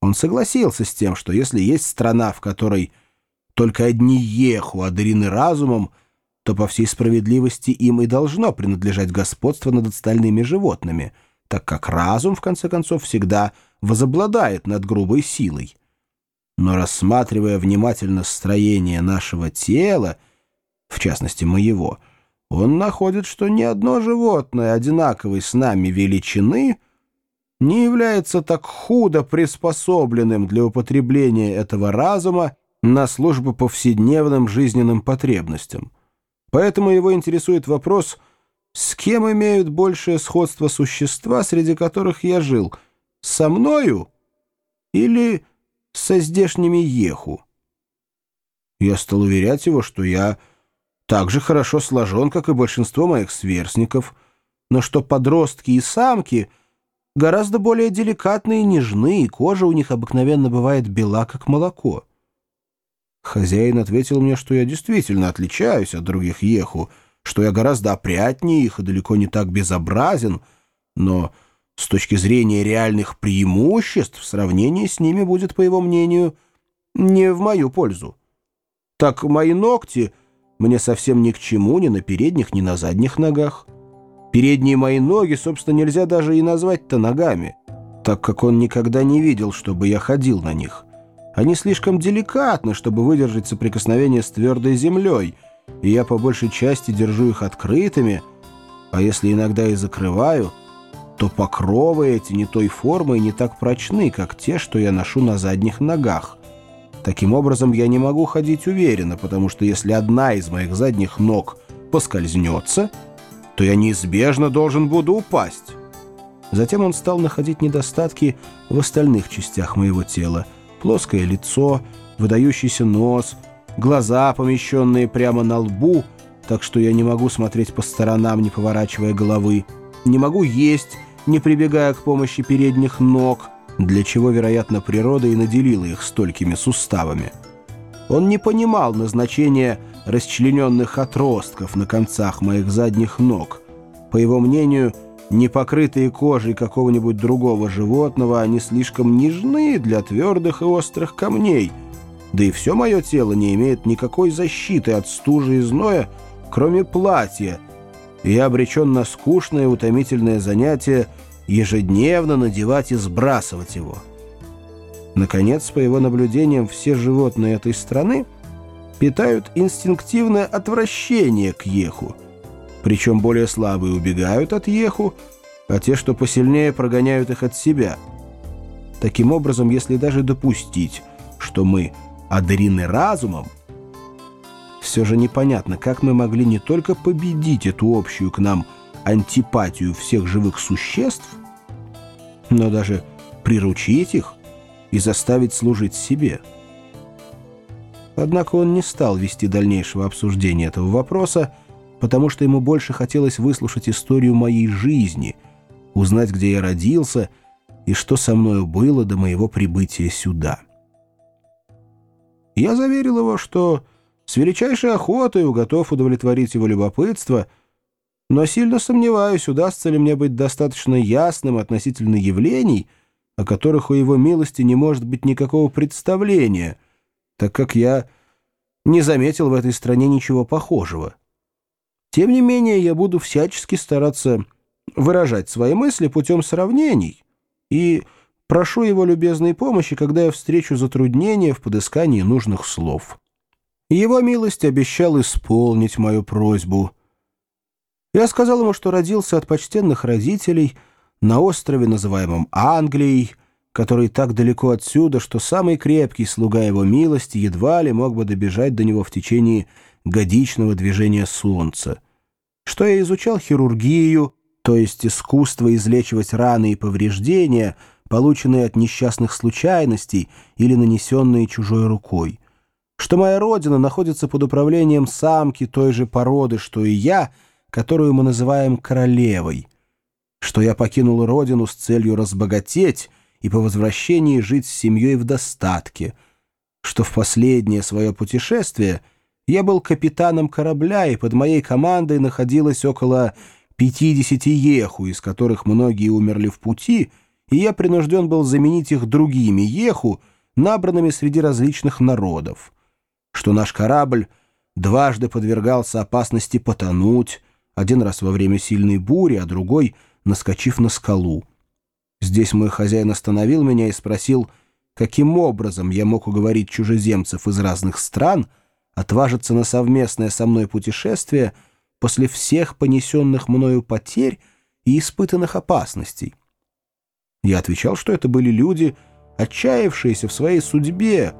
Он согласился с тем, что если есть страна, в которой только одни еху одарены разумом, то по всей справедливости им и должно принадлежать господство над остальными животными, так как разум, в конце концов, всегда возобладает над грубой силой. Но рассматривая внимательно строение нашего тела, в частности моего, он находит, что ни одно животное одинаковой с нами величины не является так худо приспособленным для употребления этого разума на службу повседневным жизненным потребностям. Поэтому его интересует вопрос, с кем имеют большее сходство существа, среди которых я жил, со мною или со здешними еху? Я стал уверять его, что я так же хорошо сложен, как и большинство моих сверстников, но что подростки и самки гораздо более деликатные и нежны, и кожа у них обыкновенно бывает бела, как молоко. Хозяин ответил мне, что я действительно отличаюсь от других еху, что я гораздо опрятнее их и далеко не так безобразен, но с точки зрения реальных преимуществ сравнение с ними будет, по его мнению, не в мою пользу. Так мои ногти — мне совсем ни к чему ни на передних, ни на задних ногах. Передние мои ноги, собственно, нельзя даже и назвать-то ногами, так как он никогда не видел, чтобы я ходил на них. Они слишком деликатны, чтобы выдержать соприкосновение с твердой землей, и я по большей части держу их открытыми, а если иногда и закрываю, то покровы эти не той формы и не так прочны, как те, что я ношу на задних ногах. Таким образом, я не могу ходить уверенно, потому что если одна из моих задних ног поскользнется, то я неизбежно должен буду упасть. Затем он стал находить недостатки в остальных частях моего тела. Плоское лицо, выдающийся нос, глаза, помещенные прямо на лбу, так что я не могу смотреть по сторонам, не поворачивая головы, не могу есть, не прибегая к помощи передних ног — для чего, вероятно, природа и наделила их столькими суставами. Он не понимал назначения расчлененных отростков на концах моих задних ног. По его мнению, не покрытые кожей какого-нибудь другого животного, они слишком нежны для твердых и острых камней, да и все мое тело не имеет никакой защиты от стужи и зноя, кроме платья, и я обречен на скучное и утомительное занятие — ежедневно надевать и сбрасывать его. Наконец, по его наблюдениям, все животные этой страны питают инстинктивное отвращение к еху, причем более слабые убегают от еху, а те, что посильнее, прогоняют их от себя. Таким образом, если даже допустить, что мы одарены разумом, все же непонятно, как мы могли не только победить эту общую к нам антипатию всех живых существ, но даже приручить их и заставить служить себе. Однако он не стал вести дальнейшего обсуждения этого вопроса, потому что ему больше хотелось выслушать историю моей жизни, узнать, где я родился и что со мною было до моего прибытия сюда. Я заверил его, что с величайшей охотой готов удовлетворить его любопытство — но сильно сомневаюсь, удастся ли мне быть достаточно ясным относительно явлений, о которых у его милости не может быть никакого представления, так как я не заметил в этой стране ничего похожего. Тем не менее, я буду всячески стараться выражать свои мысли путем сравнений и прошу его любезной помощи, когда я встречу затруднения в подыскании нужных слов. Его милость обещал исполнить мою просьбу — я сказал ему, что родился от почтенных родителей на острове, называемом Англией, который так далеко отсюда, что самый крепкий слуга его милости едва ли мог бы добежать до него в течение годичного движения солнца. Что я изучал хирургию, то есть искусство излечивать раны и повреждения, полученные от несчастных случайностей или нанесенные чужой рукой. Что моя родина находится под управлением самки той же породы, что и я — которую мы называем королевой, что я покинул родину с целью разбогатеть и по возвращении жить с семьей в достатке, что в последнее свое путешествие я был капитаном корабля, и под моей командой находилось около 50 еху, из которых многие умерли в пути, и я принужден был заменить их другими еху, набранными среди различных народов, что наш корабль дважды подвергался опасности потонуть, один раз во время сильной бури, а другой — наскочив на скалу. Здесь мой хозяин остановил меня и спросил, каким образом я мог уговорить чужеземцев из разных стран отважиться на совместное со мной путешествие после всех понесенных мною потерь и испытанных опасностей. Я отвечал, что это были люди, отчаявшиеся в своей судьбе,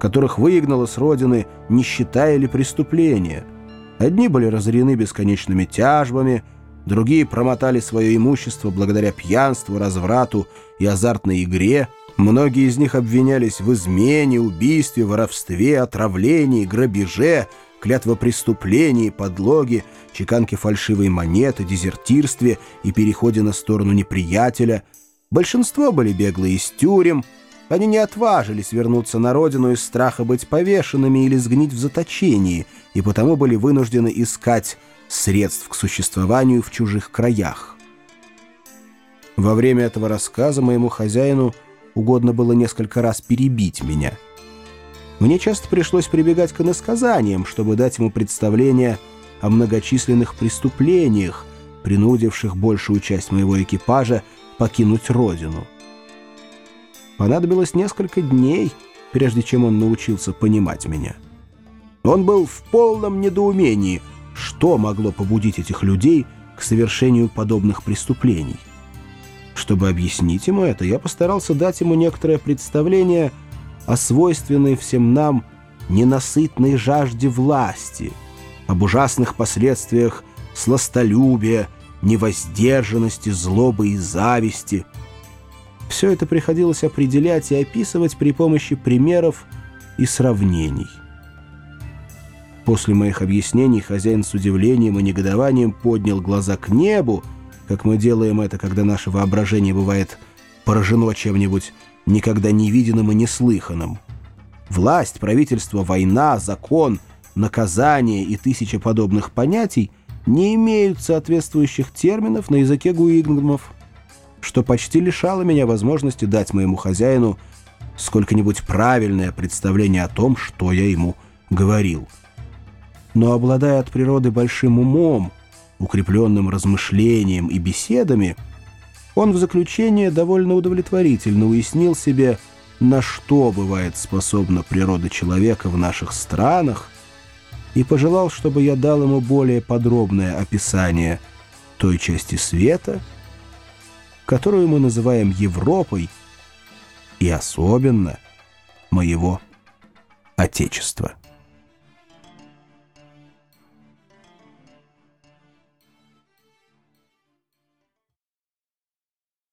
которых выгнало с родины нищета или преступление. Одни были разорены бесконечными тяжбами, другие промотали свое имущество благодаря пьянству, разврату и азартной игре, многие из них обвинялись в измене, убийстве, воровстве, отравлении, грабеже, клятвопреступлении, подлоге, чеканке фальшивой монеты, дезертирстве и переходе на сторону неприятеля. Большинство были беглые из тюрем, они не отважились вернуться на родину из страха быть повешенными или сгнить в заточении, и потому были вынуждены искать средств к существованию в чужих краях. Во время этого рассказа моему хозяину угодно было несколько раз перебить меня. Мне часто пришлось прибегать к иносказаниям, чтобы дать ему представление о многочисленных преступлениях, принудивших большую часть моего экипажа покинуть родину. Понадобилось несколько дней, прежде чем он научился понимать меня. Он был в полном недоумении, что могло побудить этих людей к совершению подобных преступлений. Чтобы объяснить ему это, я постарался дать ему некоторое представление о свойственной всем нам ненасытной жажде власти, об ужасных последствиях сластолюбия, невоздержанности, злобы и зависти – все это приходилось определять и описывать при помощи примеров и сравнений. После моих объяснений хозяин с удивлением и негодованием поднял глаза к небу, как мы делаем это, когда наше воображение бывает поражено чем-нибудь никогда не виденным и неслыханным. Власть, правительство, война, закон, наказание и тысяча подобных понятий не имеют соответствующих терминов на языке гуигнгмов что почти лишало меня возможности дать моему хозяину сколько-нибудь правильное представление о том, что я ему говорил. Но обладая от природы большим умом, укрепленным размышлением и беседами, он в заключение довольно удовлетворительно уяснил себе, на что бывает способна природа человека в наших странах, и пожелал, чтобы я дал ему более подробное описание той части света, которую мы называем Европой, и особенно моего Отечества.